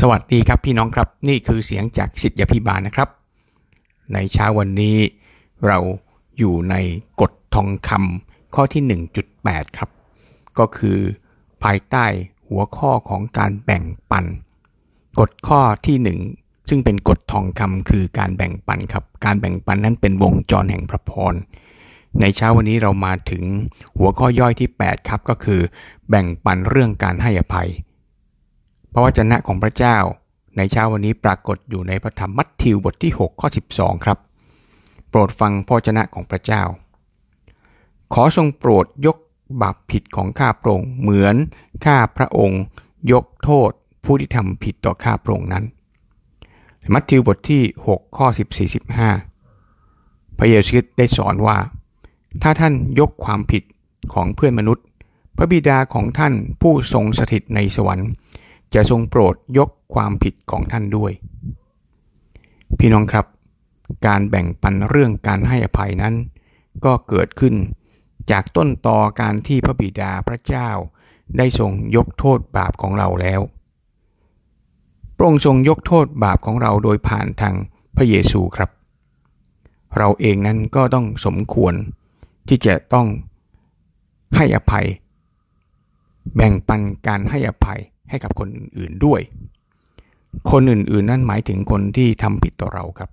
สวัสดีครับพี่น้องครับ นี่คือเสียงจากสิทธิพิบาลนะครับ ในเช้าวันนี้เราอยู่ในกฎทองคำข้อที่ 1.8 ครับ ก็คือภายใต้หัวข้อของการแบ่งปันกฎข้อที่ 1 ซึ่งเป็นกฎทองคำคือการแบ่งปันครับ การแบ่งปันนั้นเป็นวงจรแห่งพระพรในเช้าวันนี้เรามาถึงหัวข้อย่อยที่ 8 ครับก็คือ แบ่งปันเรื่องการให้อภัย พระวจนะของพระเจ้า ในเช้าวันนี้ปรากฏอยู่ในพระธรรมมัทธิวบทที่ 6 ข้อ 12 ครับ โปรดฟังพระวจนะของพระเจ้า ขอทรงโปรดยกบาปผิดของข้าพระองค์เหมือนข้าพระองค์ ยกโทษผู้ที่ทำผิดต่อข้าพระองค์นั้น มัทธิวบทที่ 6 ข้อ 14-15 พระเยซูคริสต์ได้สอนว่า ถ้าท่านยกความผิดของเพื่อนมนุษย์ พระบิดาของท่านผู้ทรงสถิตในสวรรค์ จะทรงโปรดยกความผิดของท่านด้วย พี่น้องครับ การแบ่งปันเรื่องการให้อภัยนั้น ก็เกิดขึ้นจากต้นตอการที่พระบิดาพระเจ้า ได้ทรงยกโทษบาปของเราแล้วพระองค์ทรงยกโทษบาปของเราโดยผ่านทางพระเยซูครับ เราเองนั้นก็ต้องสมควรที่จะต้องให้อภัย แบ่งปันการให้อภัย ให้กับคนอื่นด้วย คนอื่นๆ นั่นหมายถึงคนที่ทำผิดต่อเราครับ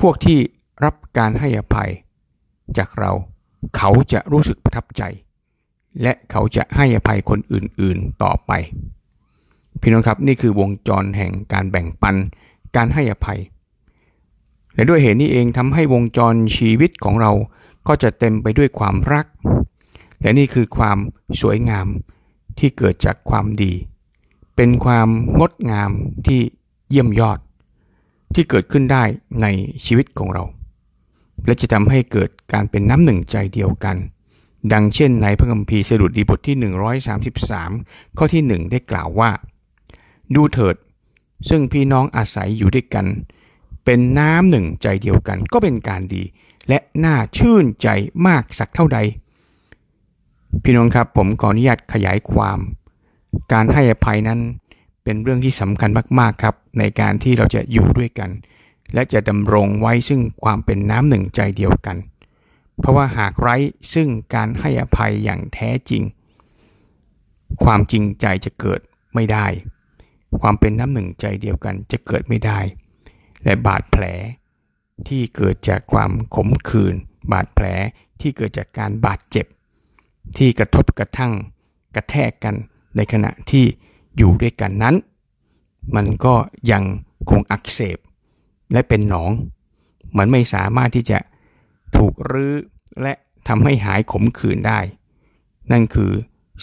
พวกที่รับการให้อภัยจากเราเขาจะรู้สึกประทับใจ และเขาจะให้อภัยคนอื่นๆต่อไป พี่น้องครับนี่คือวงจรแห่งการแบ่งปันการให้อภัย และด้วยเหตุนี้เองทำให้วงจรชีวิตของเราก็จะเต็มไปด้วยความรัก และนี่คือความสวยงาม ที่เกิดจากความดี เป็นความงดงามที่เยี่ยมยอด ที่เกิดขึ้นได้ในชีวิตของเรา และจะทำให้เกิดการเป็นน้ำหนึ่งใจเดียวกัน ดังเช่นในพระคัมภีร์สดุดีบทที่ 133 ข้อที่ 1 ได้กล่าวว่า ดูเถิด ซึ่งพี่น้องอาศัยอยู่ด้วยกัน เป็นน้ำหนึ่งใจเดียวกันก็เป็นการดี และน่าชื่นใจมากสักเท่าใด พี่น้องครับผมขออนุญาตขยายความ การให้อภัยนั้นเป็นเรื่องที่สำคัญมากๆครับ ในการที่เราจะอยู่ด้วยกัน และจะดำรงไว้ซึ่งความเป็นน้ำหนึ่งใจเดียวกัน เพราะว่าหากไร้ซึ่งการให้อภัยอย่างแท้จริง ความจริงใจจะเกิดไม่ได้ ความเป็นน้ำหนึ่งใจเดียวกันจะเกิดไม่ได้ และบาดแผลที่เกิดจากความขมขื่นบาดแผลที่เกิดจากการบาดเจ็บ ที่กระทบกระทั่งกระแทกกันในขณะที่อยู่ด้วยกันนั้น มันก็ยังคงอักเสบและเป็นหนอง มันไม่สามารถที่จะถูกรื้อและทำให้หายขมขื่นได้ นั่นคือ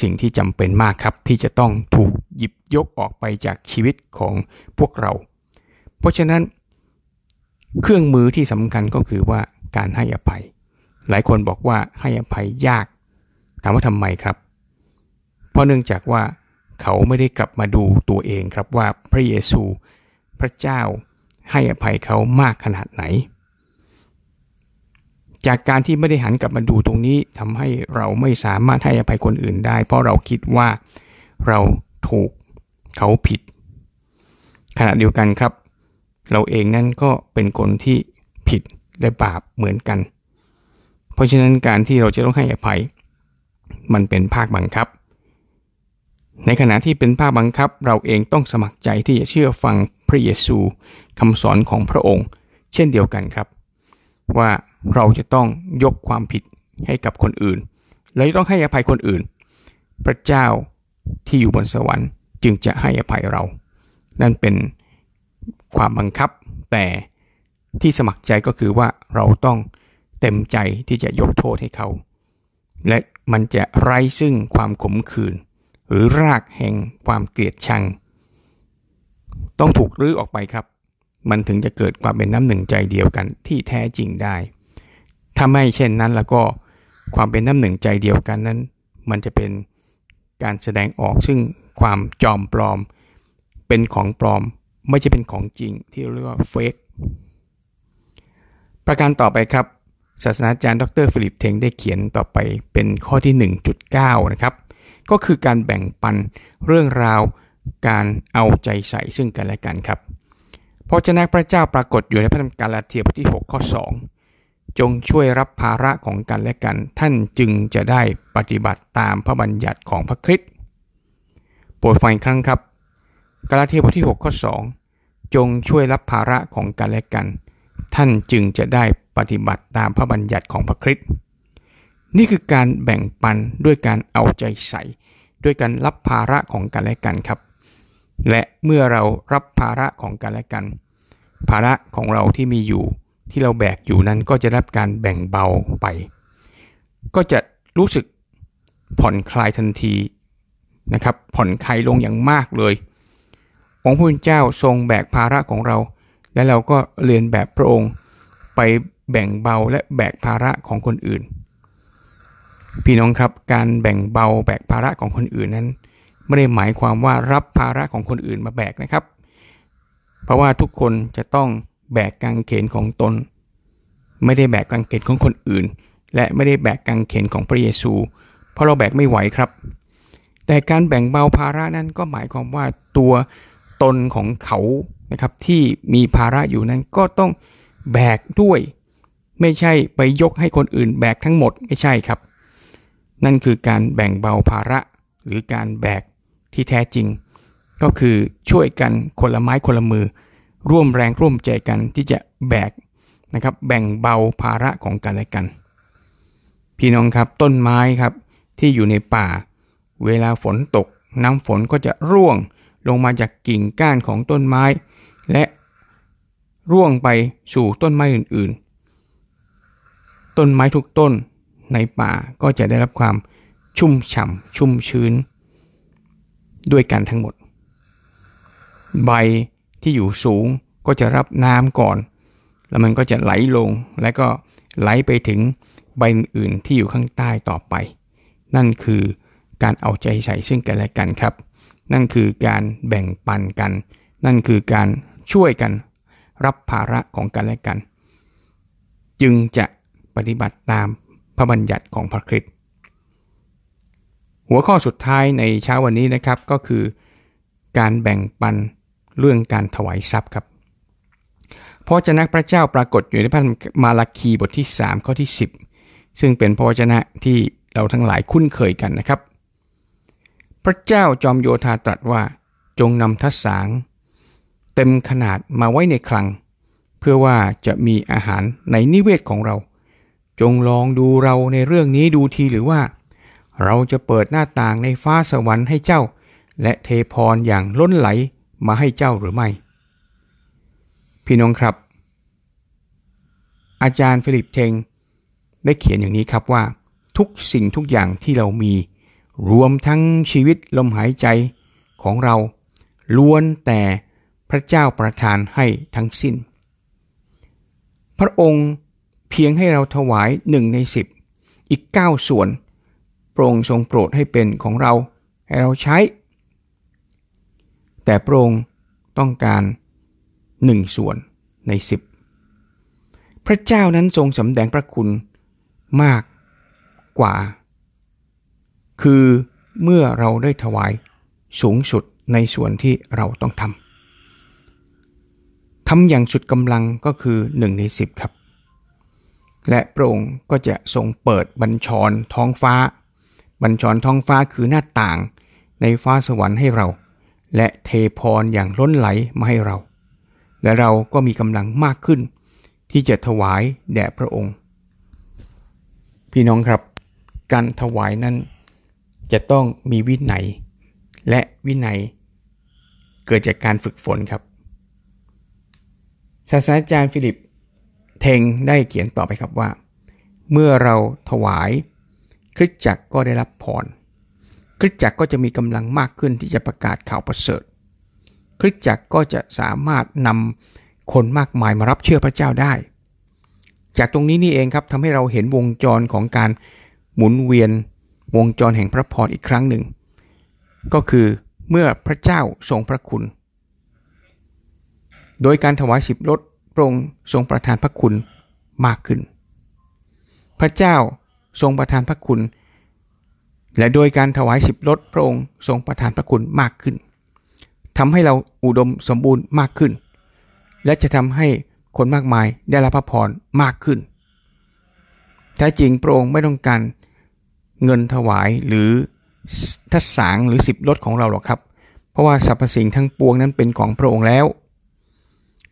สิ่งที่จำเป็นมากครับ ที่จะต้องถูกหยิบยกออกไปจากชีวิตของพวกเรา เพราะฉะนั้น เครื่องมือที่สำคัญก็คือว่าการให้อภัย หลายคนบอกว่าให้อภัยยาก ถามว่าทำไมครับ เพราะเนื่องจากว่าเขาไม่ได้กลับมาดูตัวเองครับว่าพระเยซูพระเจ้าให้อภัยเขามากขนาดไหน จากการที่ไม่ได้หันกลับมาดูตรงนี้ทำให้เราไม่สามารถให้อภัยคนอื่นได้ เพราะเราคิดว่าเราถูกเขาผิด ขณะเดียวกันครับ เราเองนั่นก็เป็นคนที่ผิดและบาปเหมือนกัน เพราะฉะนั้นการที่เราจะต้องให้อภัย มันเป็นภาคบังคับ ในขณะที่เป็นภาคบังคับ เราเองต้องสมัครใจที่จะเชื่อฟังพระเยซูคำสอนของพระองค์ เช่นเดียวกันครับ ว่าเราจะต้องยกความผิดให้กับคนอื่น และต้องให้อภัยคนอื่น พระเจ้าที่อยู่บนสวรรค์ จึงจะให้อภัยเรา นั่นเป็นความบังคับ แต่ที่สมัครใจก็คือว่าเราต้องเต็มใจที่จะยกโทษให้เขา และมันจะไร้ซึ่งความขมขื่นหรือรากแห่งความเกลียดชัง ต้องถูกรื้อออกไปครับ มันถึงจะเกิดความเป็นน้ำหนึ่งใจเดียวกันที่แท้จริงได้ ถ้าไม่เช่นนั้นแล้วก็ความเป็นน้ำหนึ่งใจเดียวกันนั้น มันจะเป็นการแสดงออกซึ่งความจอมปลอม เป็นของปลอมไม่ใช่เป็นของจริงที่เรียกว่า fake ประการต่อไปครับ ศาสนาจารย์ดรฟิลิปเทงได้เขียนต่อไปเป็นข้อที่ 1.9 นะครับ ก็คือการแบ่งปันเรื่องราวการเอาใจใส่ซึ่งกันและกันครับพระเจ้าพระเจ้าปรากฏอยู่ในพระธรรมกาลาเทียบทที่ 6 ข้อ 2 จงช่วยรับภาระของกันและกัน ท่านจึงจะได้ปฏิบัติตามพระบัญญัติของพระคริสต์โปรดฟังครั้งครับ กาลาเทียบทที่ 6 ข้อ 2 จงช่วยรับภาระของกันและกัน ท่านจึงจะได้ปฏิบัติตามพระบัญญัติของพระคริสต์นี่คือการแบ่งปันด้วยการเอาใจใส่ ด้วยการรับภาระของกันและกันครับ และเมื่อเรารับภาระของกันและกัน ภาระของเราที่มีอยู่ที่เราแบกอยู่นั้นก็จะรับการแบ่งเบาไป ก็จะรู้สึกผ่อนคลายทันทีนะครับผ่อนคลายลงอย่างมากเลย องค์พระเจ้าทรงแบกภาระของเรา และเราก็เรียนแบบพระองค์ไปแบ่งเบาและแบกภาระของคนอื่น พี่น้องครับการแบ่งเบาแบกภาระของคนอื่นนั้น ไม่ได้หมายความว่ารับภาระของคนอื่นมาแบกนะครับ เพราะว่าทุกคนจะต้องแบกกางเขนของตน ไม่ได้แบกกางเขนของคนอื่น และไม่ได้แบกกางเขนของพระเยซู เพราะเราแบกไม่ไหวครับ แต่การแบ่งเบาภาระนั้นก็หมายความว่าตัวตนของเขา นะครับที่มีภาระอยู่นั้นก็ต้องแบกด้วย ไม่ใช่ไปยกให้คนอื่นแบกทั้งหมดไม่ใช่ครับ นั่นคือการแบ่งเบาภาระหรือการแบกที่แท้จริง ก็คือช่วยกันคนละไม้คนละมือ ร่วมแรงร่วมใจกันที่จะแบกนะครับแบ่งเบาภาระของกันและกัน พี่น้องครับต้นไม้ครับที่อยู่ในป่า เวลาฝนตก น้ำฝนก็จะร่วงลงมาจากกิ่งก้านของต้นไม้ และร่วงไปสู่ต้นไม้อื่นๆ ต้นไม้ทุกต้นในป่าก็จะได้รับความชุ่มฉ่ำชุ่มชื้น ด้วยกันทั้งหมด ใบที่อยู่สูงก็จะรับน้ำก่อน แล้วมันก็จะไหลลงและก็ไหลไปถึงใบอื่นที่อยู่ข้างใต้ต่อไป นั่นคือการเอาใจใส่ซึ่งกันและกันครับ นั่นคือการแบ่งปันกัน นั่นคือการ ช่วยกันรับภาระของกันและกัน จึงจะปฏิบัติตามพระบัญญัติของพระคริสต์หัวข้อสุดท้ายในเช้าวันนี้นะครับก็คือ การแบ่งปันเรื่องการถวายทรัพย์ครับพระเจ้าพระเจ้าปรากฏอยู่ในพระมาราคีบทที่ 3 ข้อที่ 10 ซึ่งเป็นพระวจนะที่เราทั้งหลายคุ้นเคยกันนะครับ พระเจ้าจอมโยธาตรัสว่าจงนำทัศสาง เต็มขนาดมาไว้ในคลัง เพื่อว่าจะมีอาหารในนิเวศของเรา จงลองดูเราในเรื่องนี้ดูทีหรือว่า เราจะเปิดหน้าต่างในฟ้าสวรรค์ให้เจ้า และเทพรอย่างล้นไหลมาให้เจ้าหรือไม่ พี่น้องครับ อาจารย์ฟิลิปเทง ได้เขียนอย่างนี้ครับว่า ทุกสิ่งทุกอย่างที่เรามี รวมทั้งชีวิตลมหายใจของเราล้วนแต่ พระเจ้าประทานให้ทั้งสิ้น พระองค์เพียงให้เราถวายหนึ่งในสิบอีกเก้าส่วนโปร่งทรงโปรดให้เป็นของเราให้เราใช้ แต่โปร่งต้องการหนึ่งส่วนในสิบพระเจ้านั้นทรงสำแดงพระคุณมากกว่า คือเมื่อเราได้ถวายสูงสุดในส่วนที่เราต้องทำ ทำอย่างสุดกำลังก็คือหนึ่งในสิบครับ และพระองค์ก็จะทรงเปิดบัญชรท้องฟ้า บัญชรท้องฟ้าคือหน้าต่างในฟ้าสวรรค์ให้เรา และเทพรอย่างล้นไหลมาให้เรา และเราก็มีกำลังมากขึ้น ที่จะถวายแด่พระองค์ พี่น้องครับ การถวายนั้นจะต้องมีวินัย และวินัยเกิดจากการฝึกฝนครับ ศาสตราจารย์ฟิลิปเทงได้เขียนต่อไปครับว่า เมื่อเราถวาย คริสจักรก็ได้รับพรคริสจักรก็จะมีกำลังมากขึ้นที่จะประกาศข่าวประเสริฐ คริสจักรก็จะสามารถนำคนมากมายมารับเชื่อพระเจ้าได้ จากตรงนี้นี่เองครับทำให้เราเห็นวงจรของการหมุนเวียนวงจรแห่งพระพรอีกครั้งหนึ่ง ก็คือเมื่อพระเจ้าทรงพระคุณ โดยการถวายสิบลดพระองค์ทรงประทานพระคุณมากขึ้น พระเจ้าทรงประทานพระคุณ และโดยการถวายสิบลดพระองค์ทรงประทานพระคุณมากขึ้นทำให้เราอุดมสมบูรณ์มากขึ้น และจะทำให้คนมากมายได้รับพระพรมากขึ้นแท้จริงพระองค์ไม่ต้องการเงินถวายหรือทัศสางหรือสิบรถของเราหรอกครับ เพราะว่าสรรพสิ่งทั้งปวงนั้นเป็นของพระองค์แล้ว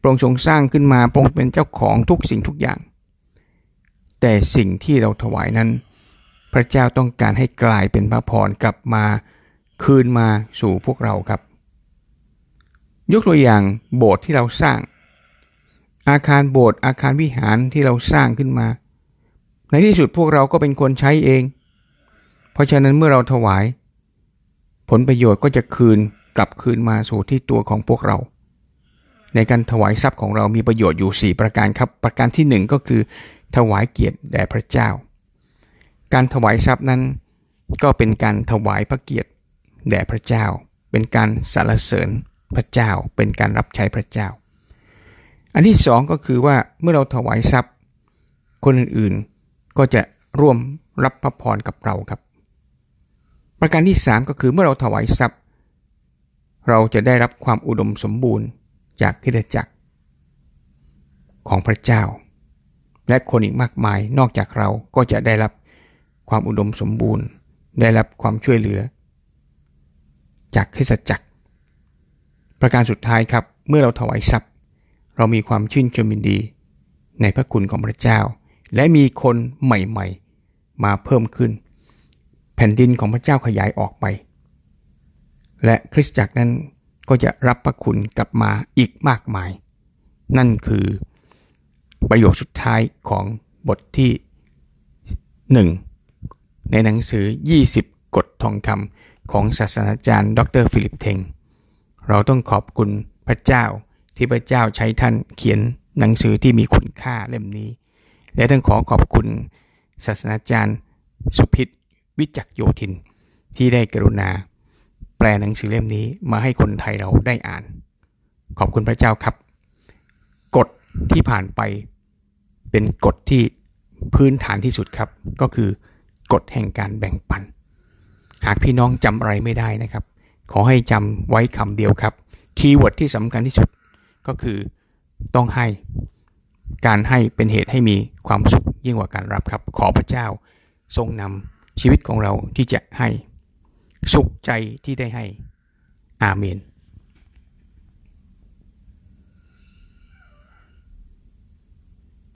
พระองค์ทรงสร้างขึ้นมาพระองค์เป็นเจ้าของทุกสิ่งทุกอย่าง แต่สิ่งที่เราถวายนั้น พระเจ้าต้องการให้กลายเป็นพระพรกลับมาคืนมาสู่พวกเราครับ ยกตัวอย่างโบสถ์ที่เราสร้าง อาคารโบสถ์อาคารวิหารที่เราสร้างขึ้นมา ในที่สุดพวกเราก็เป็นคนใช้เอง เพราะฉะนั้นเมื่อเราถวาย ผลประโยชน์ก็จะคืนกลับคืนมาสู่ที่ตัวของพวกเรา ในการถวายทรัพย์ของเรามีประโยชน์อยู่ 4 ประการครับ ประการที่ 1 ก็คือ ถวายเกียรติแด่พระเจ้า การถวายทรัพย์นั้น ก็เป็นการถวายพระเกียรติแด่พระเจ้า เป็นการสรรเสริญพระเจ้า เป็นการรับใช้พระเจ้า อันที่สองก็คือว่าเมื่อเราถวายทรัพย์ คนอื่นๆก็จะร่วมรับพระพรกับเราครับ ประการที่สามก็คือเมื่อเราถวายทรัพย์ เราจะได้รับความอุดมสมบูรณ์ จากคิดจักร ของพระเจ้า และคนอีกมากมายนอกจากเราก็จะได้รับความอุดมสมบูรณ์ ได้รับความช่วยเหลือ จากคริสจักร ประการสุดท้ายครับเมื่อเราถวายทรัพย์ เรามีความชื่นชมยินดี ในพระคุณของพระเจ้า และมีคนใหม่ๆ มาเพิ่มขึ้น แผ่นดินของพระเจ้าขยายออกไป และคริสตจักรนั้น ก็จะรับพระคุณกลับมาอีกมากมาย นั่นคือประโยคสุดท้ายของบทที่ 1 ในหนังสือ 20 กฎทองคำของศาสนาจารย์ ดรฟิลิปเทง เราต้องขอบคุณพระเจ้าที่พระเจ้าใช้ท่านเขียนหนังสือที่มีคุณค่าเล่มนี้ และต้องขอขอบคุณศาสนาจารย์สุพิษวิจักโยธินที่ได้กรุณา แปลหนังสือเล่มนี้มาให้คนไทยเราได้อ่าน ขอบคุณพระเจ้าครับ กฎที่ผ่านไปเป็นกฎที่พื้นฐานที่สุดครับ ก็คือกฎแห่งการแบ่งปัน หากพี่น้องจำอะไรไม่ได้นะครับ ขอให้จำไว้คำเดียวครับคีย์เวิร์ดที่สำคัญที่สุดก็คือต้องให้การให้เป็นเหตุให้มีความสุขยิ่งกว่าการรับครับ ขอพระเจ้าทรงนำชีวิตของเราที่จะให้ สุขใจที่ได้ให้ อาเมน